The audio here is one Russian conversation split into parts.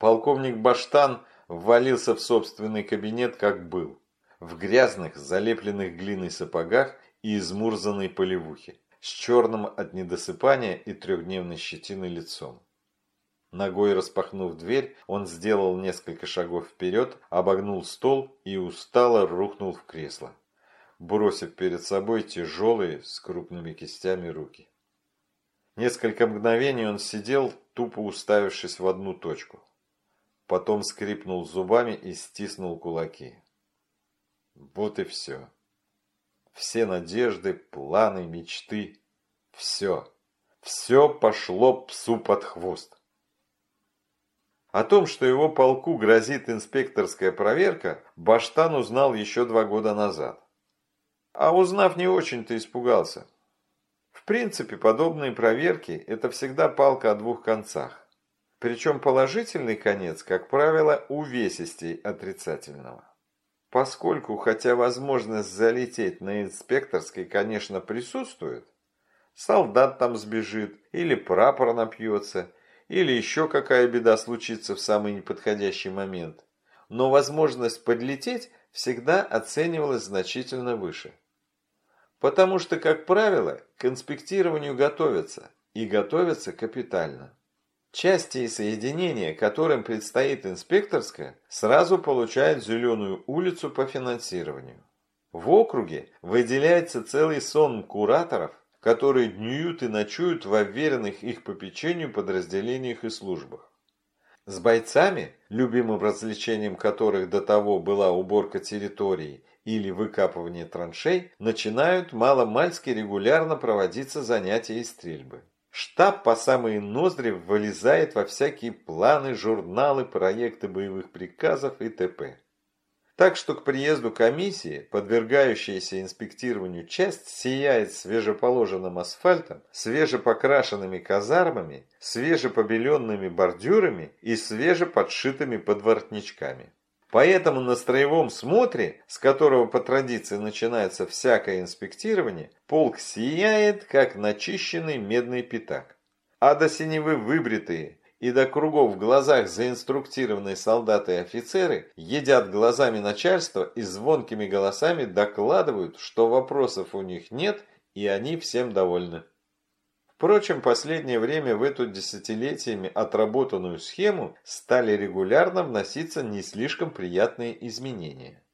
Полковник Баштан ввалился в собственный кабинет, как был. В грязных, залепленных глиной сапогах и измурзанной полевухе, с черным от недосыпания и трехдневной щетиной лицом. Ногой распахнув дверь, он сделал несколько шагов вперед, обогнул стол и устало рухнул в кресло, бросив перед собой тяжелые с крупными кистями руки. Несколько мгновений он сидел, тупо уставившись в одну точку. Потом скрипнул зубами и стиснул кулаки. Вот и все. Все надежды, планы, мечты. Все. Все пошло псу под хвост. О том, что его полку грозит инспекторская проверка, Баштан узнал еще два года назад. А узнав, не очень-то испугался. В принципе, подобные проверки – это всегда палка о двух концах. Причем положительный конец, как правило, увесистей отрицательного. Поскольку, хотя возможность залететь на инспекторской, конечно, присутствует, солдат там сбежит, или прапор напьется, или еще какая беда случится в самый неподходящий момент. Но возможность подлететь всегда оценивалась значительно выше. Потому что, как правило, к инспектированию готовятся, и готовятся капитально. Части и соединения, которым предстоит инспекторская, сразу получают зеленую улицу по финансированию. В округе выделяется целый сон кураторов, которые днюют и ночуют в уверенных их попечению подразделениях и службах. С бойцами, любимым развлечением которых до того была уборка территории или выкапывание траншей, начинают мало-мальски регулярно проводиться занятия и стрельбы. Штаб по самые ноздри вылезает во всякие планы, журналы, проекты боевых приказов и т.п. Так что к приезду комиссии, подвергающаяся инспектированию часть, сияет свежеположенным асфальтом, свежепокрашенными казармами, свежепобеленными бордюрами и свежеподшитыми подворотничками. Поэтому на строевом смотре, с которого по традиции начинается всякое инспектирование, полк сияет, как начищенный медный пятак. А до синевы выбритые, и до кругов в глазах заинструктированные солдаты и офицеры едят глазами начальства и звонкими голосами докладывают, что вопросов у них нет и они всем довольны. Впрочем, последнее время в эту десятилетиями отработанную схему стали регулярно вноситься не слишком приятные изменения.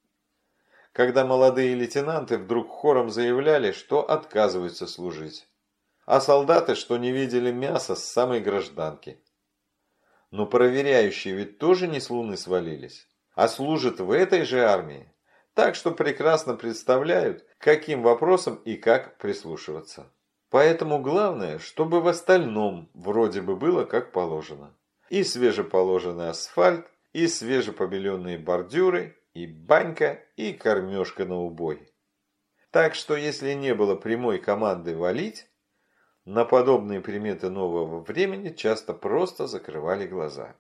Когда молодые лейтенанты вдруг хором заявляли, что отказываются служить, а солдаты, что не видели мяса с самой гражданки – но проверяющие ведь тоже не с луны свалились, а служат в этой же армии. Так что прекрасно представляют, каким вопросом и как прислушиваться. Поэтому главное, чтобы в остальном вроде бы было как положено. И свежеположенный асфальт, и свежепобеленные бордюры, и банька, и кормежка на убой. Так что если не было прямой команды валить, на подобные приметы нового времени часто просто закрывали глаза.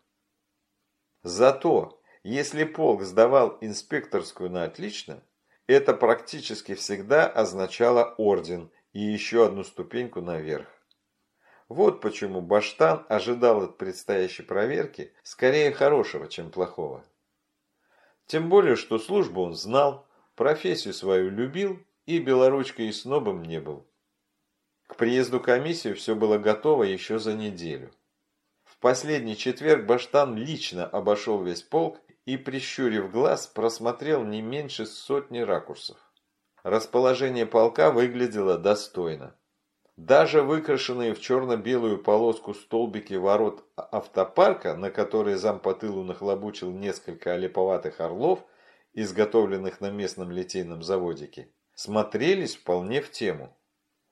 Зато, если полк сдавал инспекторскую на отлично, это практически всегда означало орден и еще одну ступеньку наверх. Вот почему Баштан ожидал от предстоящей проверки скорее хорошего, чем плохого. Тем более, что службу он знал, профессию свою любил и белоручкой и снобом не был. К приезду комиссии все было готово еще за неделю. В последний четверг Баштан лично обошел весь полк и, прищурив глаз, просмотрел не меньше сотни ракурсов. Расположение полка выглядело достойно. Даже выкрашенные в черно-белую полоску столбики ворот автопарка, на которые зам по тылу нахлобучил несколько олеповатых орлов, изготовленных на местном литейном заводике, смотрелись вполне в тему.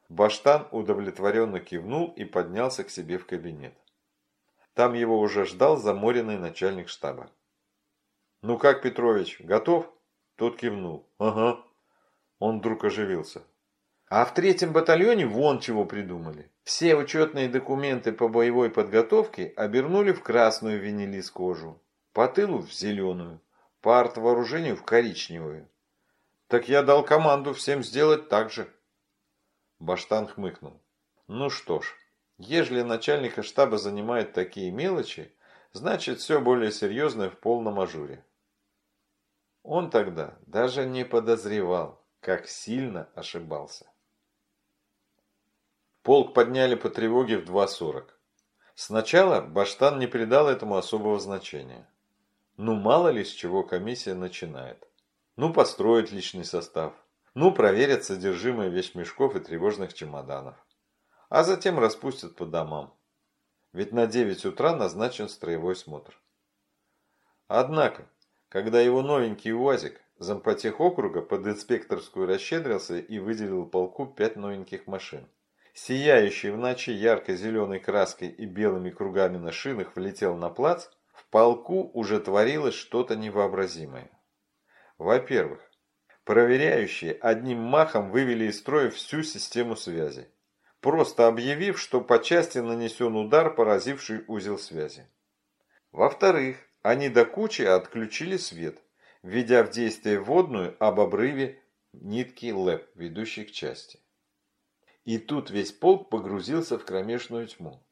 Баштан удовлетворенно кивнул и поднялся к себе в кабинет. Там его уже ждал заморенный начальник штаба. «Ну как, Петрович, готов?» Тот кивнул. «Ага». Он вдруг оживился. «А в третьем батальоне вон чего придумали. Все учетные документы по боевой подготовке обернули в красную винилис кожу, по тылу в зеленую, по артвооружению в коричневую. Так я дал команду всем сделать так же». Баштан хмыкнул. Ну что ж, ежели начальника штаба занимают такие мелочи, Значит, все более серьезное в полном ажуре. Он тогда даже не подозревал, как сильно ошибался. Полк подняли по тревоге в 2.40. Сначала Баштан не придал этому особого значения. Ну, мало ли с чего комиссия начинает. Ну, построить личный состав. Ну, проверят содержимое вещмешков и тревожных чемоданов. А затем распустят по домам. Ведь на 9 утра назначен строевой смотр. Однако, когда его новенький УАЗик, зампотех округа, под инспекторскую расщедрился и выделил полку пять новеньких машин. Сияющий в ночи ярко-зеленой краской и белыми кругами на шинах влетел на плац, в полку уже творилось что-то невообразимое. Во-первых, проверяющие одним махом вывели из строя всю систему связи, просто объявив, что по части нанесен удар, поразивший узел связи. Во-вторых, они до кучи отключили свет, введя в действие водную об обрыве нитки ЛЭП, ведущей к части. И тут весь полк погрузился в кромешную тьму.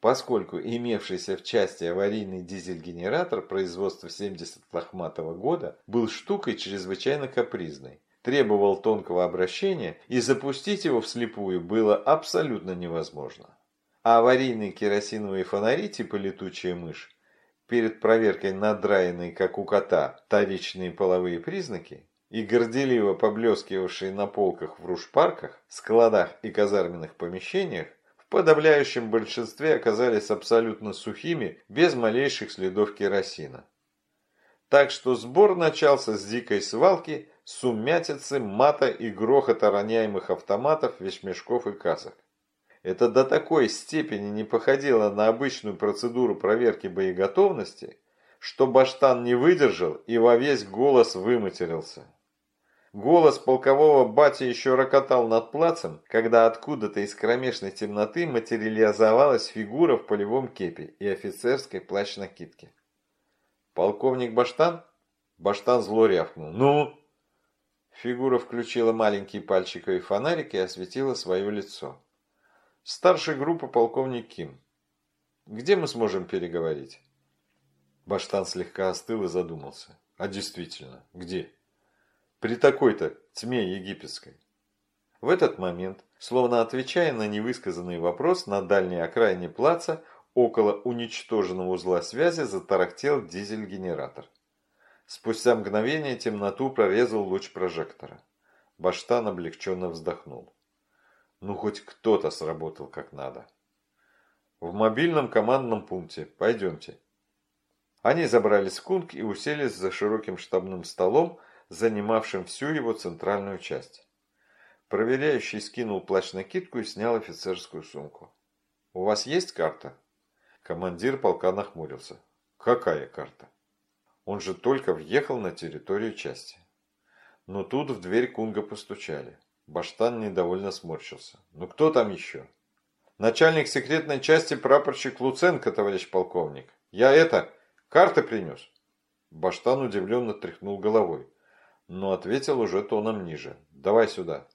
Поскольку имевшийся в части аварийный дизель-генератор производства 70 лохматого года был штукой чрезвычайно капризной, требовал тонкого обращения и запустить его вслепую было абсолютно невозможно. А аварийные керосиновые фонари типа летучая мышь перед проверкой надраенные, как у кота, вторичные половые признаки и горделиво поблескивавшие на полках в рушпарках, складах и казарменных помещениях, в подавляющем большинстве оказались абсолютно сухими, без малейших следов керосина. Так что сбор начался с дикой свалки, сумятицы, мата и грохота роняемых автоматов, вещмешков и касок. Это до такой степени не походило на обычную процедуру проверки боеготовности, что Баштан не выдержал и во весь голос выматерился. Голос полкового бати еще рокотал над плацем, когда откуда-то из кромешной темноты материализовалась фигура в полевом кепе и офицерской плащ-накидке. «Полковник Баштан?» Баштан зло рявкнул. «Ну?» Фигура включила маленький пальчиковый фонарик и осветила свое лицо. Старший группы полковник Ким. Где мы сможем переговорить? Баштан слегка остыл и задумался. А действительно, где? При такой-то тьме египетской. В этот момент, словно отвечая на невысказанный вопрос, на дальней окраине плаца, около уничтоженного узла связи, затарахтел дизель-генератор. Спустя мгновение темноту прорезал луч прожектора. Баштан облегченно вздохнул. Ну, хоть кто-то сработал как надо. В мобильном командном пункте. Пойдемте. Они забрали скунг и уселись за широким штабным столом, занимавшим всю его центральную часть. Проверяющий скинул плащ-накидку и снял офицерскую сумку. «У вас есть карта?» Командир полка нахмурился. «Какая карта?» Он же только въехал на территорию части. Но тут в дверь Кунга постучали. Баштан недовольно сморщился. «Ну кто там еще?» «Начальник секретной части прапорщик Луценко, товарищ полковник. Я это, карты принес». Баштан удивленно тряхнул головой, но ответил уже тоном ниже. «Давай сюда».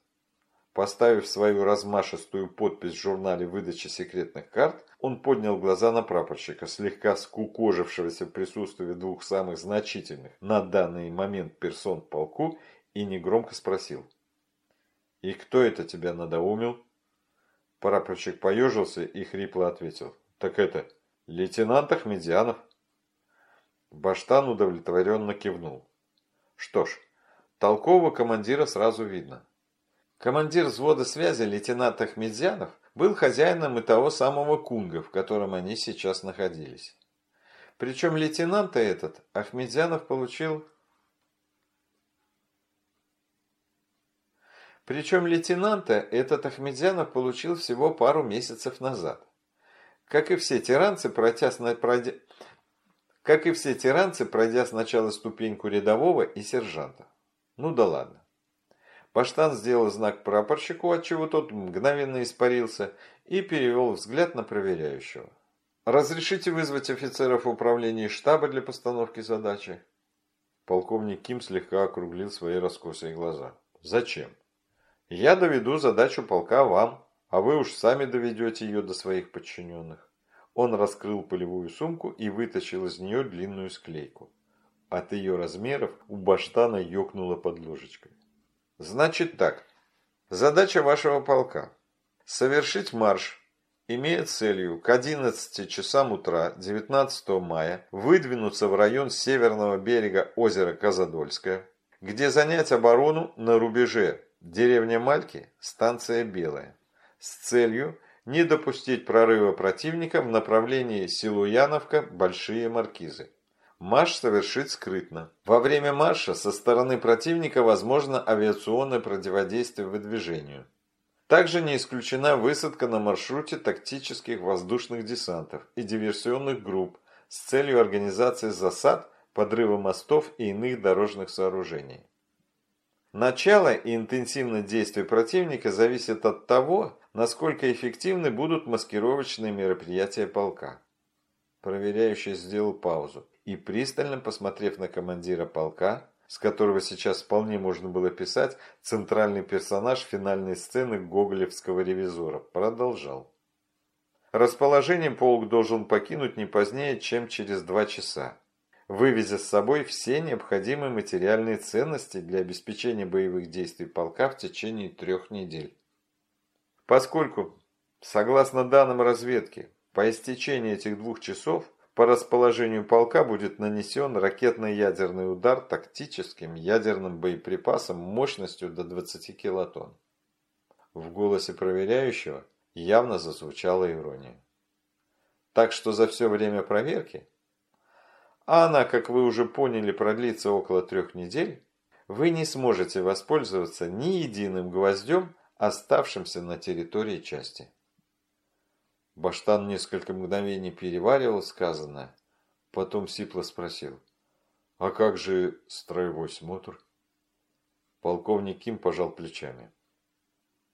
Поставив свою размашистую подпись в журнале выдачи секретных карт, он поднял глаза на прапорщика, слегка скукожившегося в присутствии двух самых значительных на данный момент персон полку, и негромко спросил. «И кто это тебя надоумил?» Прапорщик поежился и хрипло ответил. «Так это, лейтенант Ахмедьянов». Баштан удовлетворенно кивнул. Что ж, толкового командира сразу видно. Командир взвода связи лейтенант Ахмедзянов был хозяином и того самого Кунга, в котором они сейчас находились. Причем лейтенанта этот Ахмедзянов получил Причем лейтенанта этот Ахмедзянов получил всего пару месяцев назад. Как и все тиранцы, пройдя, пройдя... как и все тиранцы, пройдя сначала ступеньку рядового и сержанта. Ну да ладно. Паштан сделал знак прапорщику, отчего тот мгновенно испарился, и перевел взгляд на проверяющего. «Разрешите вызвать офицеров управления штаба для постановки задачи?» Полковник Ким слегка округлил свои раскосые глаза. «Зачем?» Я доведу задачу полка вам, а вы уж сами доведете ее до своих подчиненных. Он раскрыл полевую сумку и вытащил из нее длинную склейку. От ее размеров у баштана ёкнуло под ложечкой. Значит так. Задача вашего полка. Совершить марш, имея целью к 11 часам утра 19 мая выдвинуться в район северного берега озера Казадольское, где занять оборону на рубеже деревня Мальки, станция Белая, с целью не допустить прорыва противника в направлении Силуяновка, Большие Маркизы. Марш совершить скрытно. Во время марша со стороны противника возможно авиационное противодействие выдвижению. Также не исключена высадка на маршруте тактических воздушных десантов и диверсионных групп с целью организации засад, подрыва мостов и иных дорожных сооружений. Начало и интенсивность действий противника зависит от того, насколько эффективны будут маскировочные мероприятия полка. Проверяющий сделал паузу и, пристально посмотрев на командира полка, с которого сейчас вполне можно было писать центральный персонаж финальной сцены гоголевского ревизора, продолжал. Расположением полк должен покинуть не позднее, чем через два часа, вывезя с собой все необходимые материальные ценности для обеспечения боевых действий полка в течение трех недель. Поскольку, согласно данным разведки, по истечении этих двух часов по расположению полка будет нанесен ракетно-ядерный удар тактическим ядерным боеприпасом мощностью до 20 килотонн. В голосе проверяющего явно зазвучала ирония. Так что за все время проверки, а она, как вы уже поняли, продлится около трех недель, вы не сможете воспользоваться ни единым гвоздем оставшимся на территории части. Баштан несколько мгновений переваривал сказанное, потом сипло спросил, «А как же строевой смотр?» Полковник Ким пожал плечами.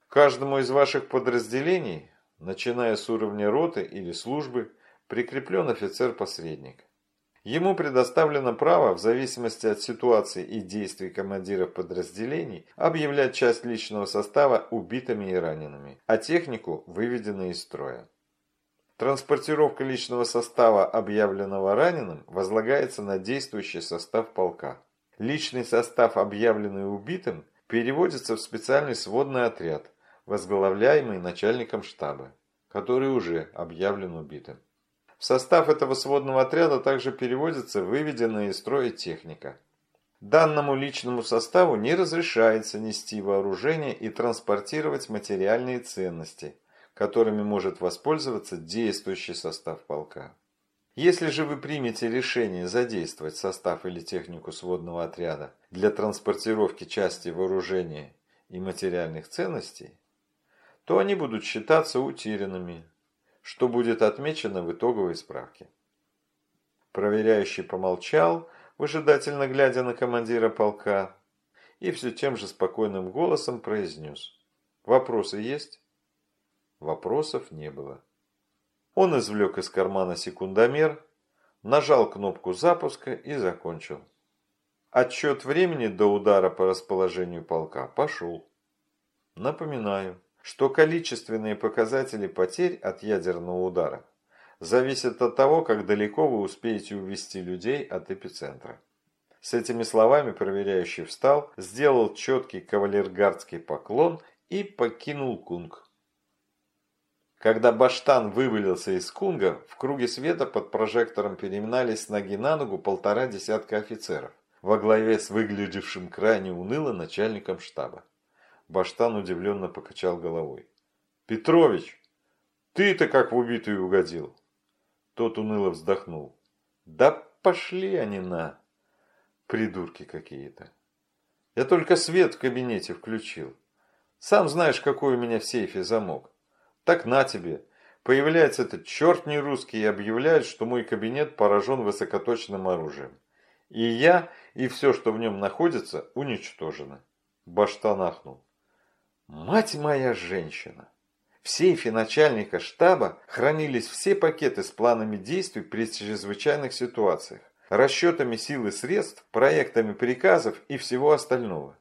«Каждому из ваших подразделений, начиная с уровня роты или службы, прикреплен офицер-посредник. Ему предоставлено право, в зависимости от ситуации и действий командиров подразделений, объявлять часть личного состава убитыми и ранеными, а технику выведенной из строя. Транспортировка личного состава, объявленного раненым, возлагается на действующий состав полка. Личный состав, объявленный убитым, переводится в специальный сводный отряд, возглавляемый начальником штаба, который уже объявлен убитым. В состав этого сводного отряда также переводится выведенная из строя техника. Данному личному составу не разрешается нести вооружение и транспортировать материальные ценности, которыми может воспользоваться действующий состав полка. Если же вы примете решение задействовать состав или технику сводного отряда для транспортировки части вооружения и материальных ценностей, то они будут считаться утерянными, что будет отмечено в итоговой справке. Проверяющий помолчал, выжидательно глядя на командира полка, и все тем же спокойным голосом произнес. «Вопросы есть?» Вопросов не было. Он извлек из кармана секундомер, нажал кнопку запуска и закончил. Отчет времени до удара по расположению полка пошел. Напоминаю, что количественные показатели потерь от ядерного удара зависят от того, как далеко вы успеете увести людей от эпицентра. С этими словами проверяющий встал, сделал четкий кавалергардский поклон и покинул кунг. Когда Баштан вывалился из кунга, в круге света под прожектором переминались с ноги на ногу полтора десятка офицеров, во главе с выглядевшим крайне уныло начальником штаба. Баштан удивленно покачал головой. «Петрович, ты-то как в убитую угодил!» Тот уныло вздохнул. «Да пошли они на! Придурки какие-то! Я только свет в кабинете включил. Сам знаешь, какой у меня в сейфе замок. Так на тебе!» Появляется этот черт не русский и объявляет, что мой кабинет поражен высокоточным оружием. И я, и все, что в нем находится, уничтожено. Баштан ахнул. Мать моя женщина! В сейфе начальника штаба хранились все пакеты с планами действий при чрезвычайных ситуациях, расчетами сил и средств, проектами приказов и всего остального.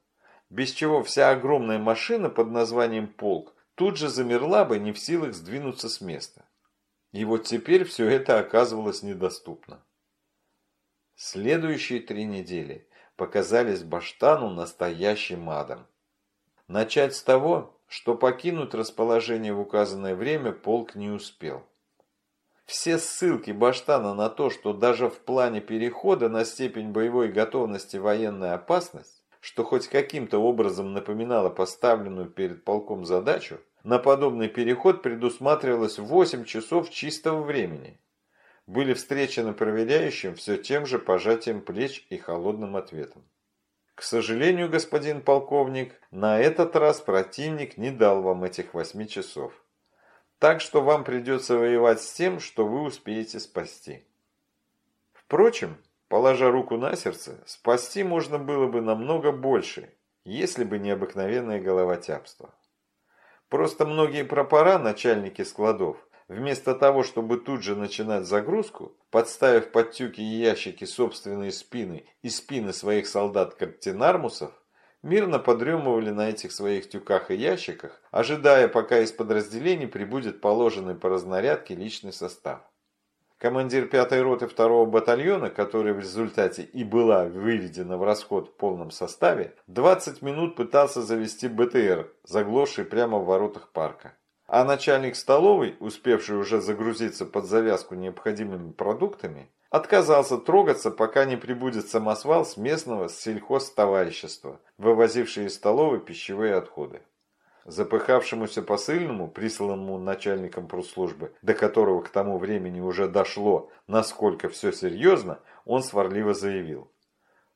Без чего вся огромная машина под названием «Полк» тут же замерла бы не в силах сдвинуться с места. И вот теперь все это оказывалось недоступно. Следующие три недели показались Баштану настоящим адом. Начать с того, что покинуть расположение в указанное время полк не успел. Все ссылки Баштана на то, что даже в плане перехода на степень боевой готовности военная опасность, что хоть каким-то образом напоминала поставленную перед полком задачу, на подобный переход предусматривалось 8 часов чистого времени. Были встречены проверяющим все тем же пожатием плеч и холодным ответом. К сожалению, господин полковник, на этот раз противник не дал вам этих восьми часов. Так что вам придется воевать с тем, что вы успеете спасти. Впрочем, положа руку на сердце, спасти можно было бы намного больше, если бы не обыкновенное головотяпство. Просто многие пропора, начальники складов, вместо того, чтобы тут же начинать загрузку, подставив под тюки и ящики собственные спины и спины своих солдат-картинармусов, мирно подремывали на этих своих тюках и ящиках, ожидая, пока из подразделений прибудет положенный по разнарядке личный состав. Командир пятой роты второго батальона, который в результате и была выведена в расход в полном составе, 20 минут пытался завести БТР, заглохший прямо в воротах парка. А начальник столовой, успевший уже загрузиться под завязку необходимыми продуктами, Отказался трогаться, пока не прибудет самосвал с местного сельхозтоварищества, вывозивший из столовой пищевые отходы. Запыхавшемуся посыльному, присланному начальником прусслужбы, до которого к тому времени уже дошло, насколько все серьезно, он сварливо заявил.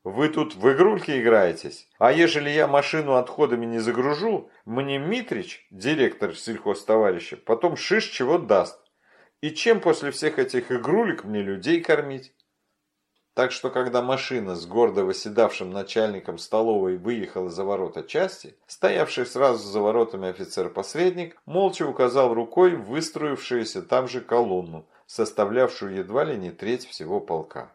«Вы тут в игрульки играетесь, а ежели я машину отходами не загружу, мне Митрич, директор сельхозтоварища, потом шиш чего даст. И чем после всех этих игрулек мне людей кормить? Так что, когда машина с гордо восседавшим начальником столовой выехала за ворота части, стоявший сразу за воротами офицер-посредник молча указал рукой выстроившуюся там же колонну, составлявшую едва ли не треть всего полка.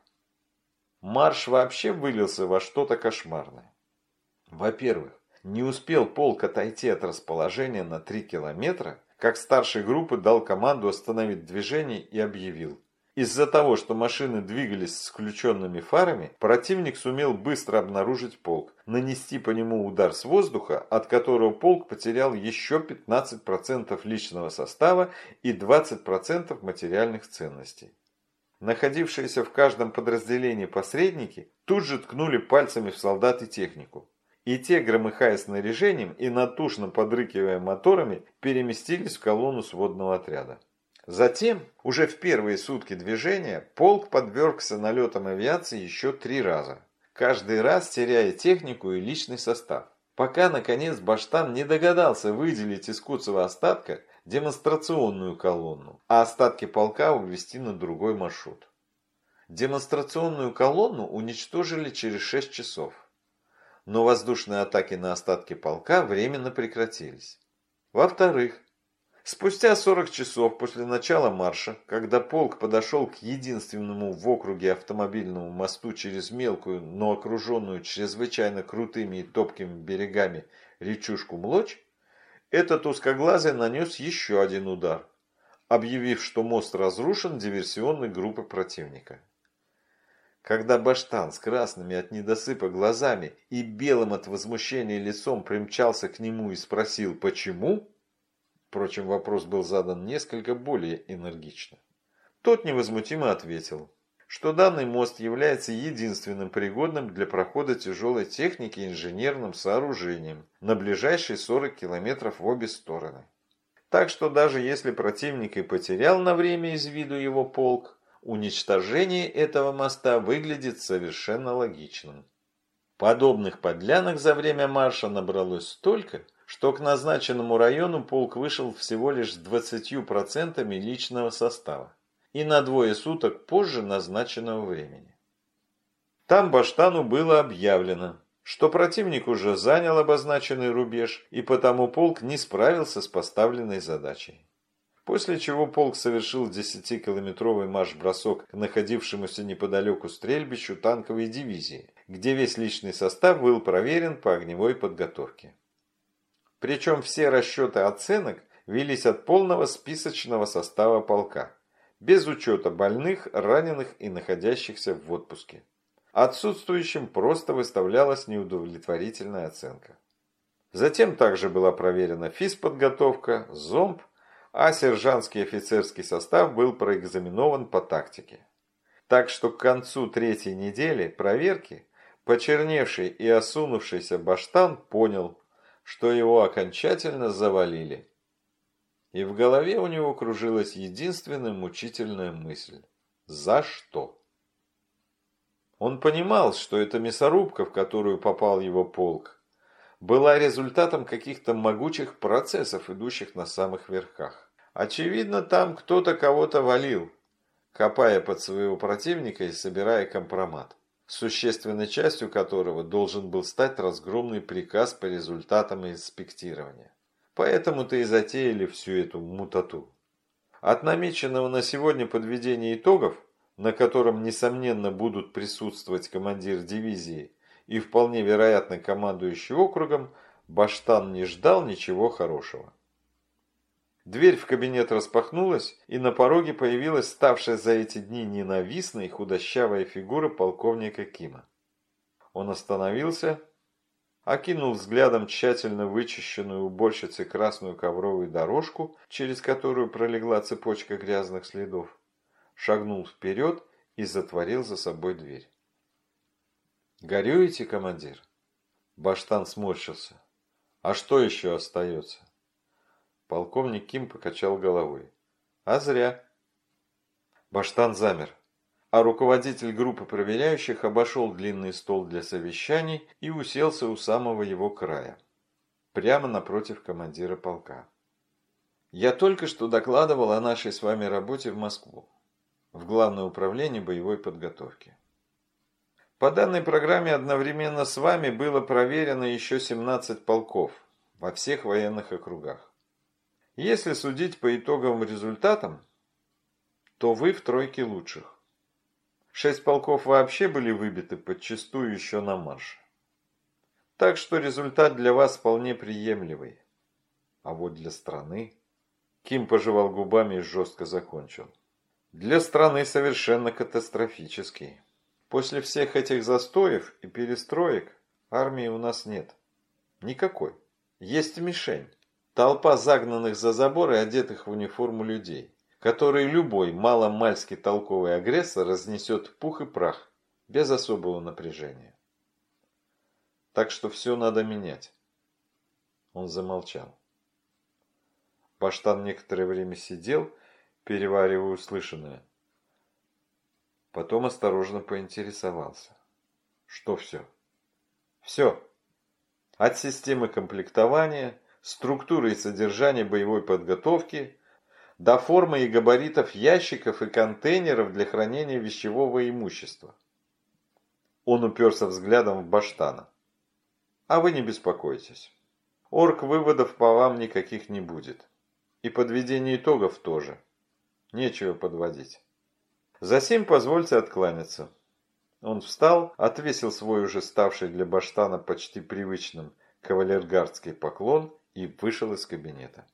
Марш вообще вылился во что-то кошмарное. Во-первых, не успел полк отойти от расположения на три километра, как старший группы дал команду остановить движение и объявил. Из-за того, что машины двигались с включенными фарами, противник сумел быстро обнаружить полк, нанести по нему удар с воздуха, от которого полк потерял еще 15% личного состава и 20% материальных ценностей. Находившиеся в каждом подразделении посредники тут же ткнули пальцами в солдат и технику и те, громыхая снаряжением и натушно подрыкивая моторами, переместились в колонну сводного отряда. Затем, уже в первые сутки движения, полк подвергся налетам авиации еще три раза, каждый раз теряя технику и личный состав, пока, наконец, Баштан не догадался выделить из Куцева остатка демонстрационную колонну, а остатки полка увести на другой маршрут. Демонстрационную колонну уничтожили через 6 часов но воздушные атаки на остатки полка временно прекратились. Во-вторых, спустя 40 часов после начала марша, когда полк подошел к единственному в округе автомобильному мосту через мелкую, но окруженную чрезвычайно крутыми и топкими берегами речушку Млочь, этот узкоглазый нанес еще один удар, объявив, что мост разрушен диверсионной группой противника. Когда Баштан с красными от недосыпа глазами и белым от возмущения лицом примчался к нему и спросил «Почему?», впрочем, вопрос был задан несколько более энергично, тот невозмутимо ответил, что данный мост является единственным пригодным для прохода тяжелой техники инженерным сооружением на ближайшие 40 километров в обе стороны. Так что даже если противник и потерял на время из виду его полк, уничтожение этого моста выглядит совершенно логичным. Подобных подлянок за время марша набралось столько, что к назначенному району полк вышел всего лишь с 20% личного состава и на двое суток позже назначенного времени. Там Баштану было объявлено, что противник уже занял обозначенный рубеж и потому полк не справился с поставленной задачей. После чего полк совершил 10-километровый марш-бросок к находившемуся неподалеку стрельбищу танковой дивизии, где весь личный состав был проверен по огневой подготовке. Причем все расчеты оценок велись от полного списочного состава полка, без учета больных, раненых и находящихся в отпуске. Отсутствующим просто выставлялась неудовлетворительная оценка. Затем также была проверена физподготовка, зомб, а сержантский офицерский состав был проэкзаменован по тактике. Так что к концу третьей недели проверки почерневший и осунувшийся баштан понял, что его окончательно завалили. И в голове у него кружилась единственная мучительная мысль – за что? Он понимал, что эта мясорубка, в которую попал его полк, была результатом каких-то могучих процессов, идущих на самых верхах. Очевидно, там кто-то кого-то валил, копая под своего противника и собирая компромат, существенной частью которого должен был стать разгромный приказ по результатам инспектирования. Поэтому-то и затеяли всю эту мутату. От намеченного на сегодня подведения итогов – на котором, несомненно, будут присутствовать командир дивизии и вполне вероятно командующий округом, Баштан не ждал ничего хорошего. Дверь в кабинет распахнулась, и на пороге появилась ставшая за эти дни ненавистной худощавая фигура полковника Кима. Он остановился, окинул взглядом тщательно вычищенную уборщицей красную ковровую дорожку, через которую пролегла цепочка грязных следов, шагнул вперед и затворил за собой дверь. «Горюете, командир?» Баштан сморщился. «А что еще остается?» Полковник Ким покачал головой. «А зря». Баштан замер, а руководитель группы проверяющих обошел длинный стол для совещаний и уселся у самого его края, прямо напротив командира полка. «Я только что докладывал о нашей с вами работе в Москву в Главное управление боевой подготовки. По данной программе одновременно с вами было проверено еще 17 полков во всех военных округах. Если судить по итоговым результатам, то вы в тройке лучших. Шесть полков вообще были выбиты подчастую еще на марше. Так что результат для вас вполне приемлемый. А вот для страны... Ким пожевал губами и жестко закончил. Для страны совершенно катастрофический. После всех этих застоев и перестроек армии у нас нет. Никакой. Есть мишень. Толпа загнанных за забор и одетых в униформу людей, которые любой маломальски толковый агрессор разнесет пух и прах, без особого напряжения. Так что все надо менять. Он замолчал. Баштан некоторое время сидел переваривая услышанное. Потом осторожно поинтересовался. Что все? Все. От системы комплектования, структуры и содержания боевой подготовки до формы и габаритов ящиков и контейнеров для хранения вещевого имущества. Он уперся взглядом в Баштана. А вы не беспокойтесь. Орг выводов по вам никаких не будет. И подведение итогов тоже. Нечего подводить. Засим позвольте откланяться. Он встал, отвесил свой уже ставший для баштана почти привычным кавалергардский поклон и вышел из кабинета.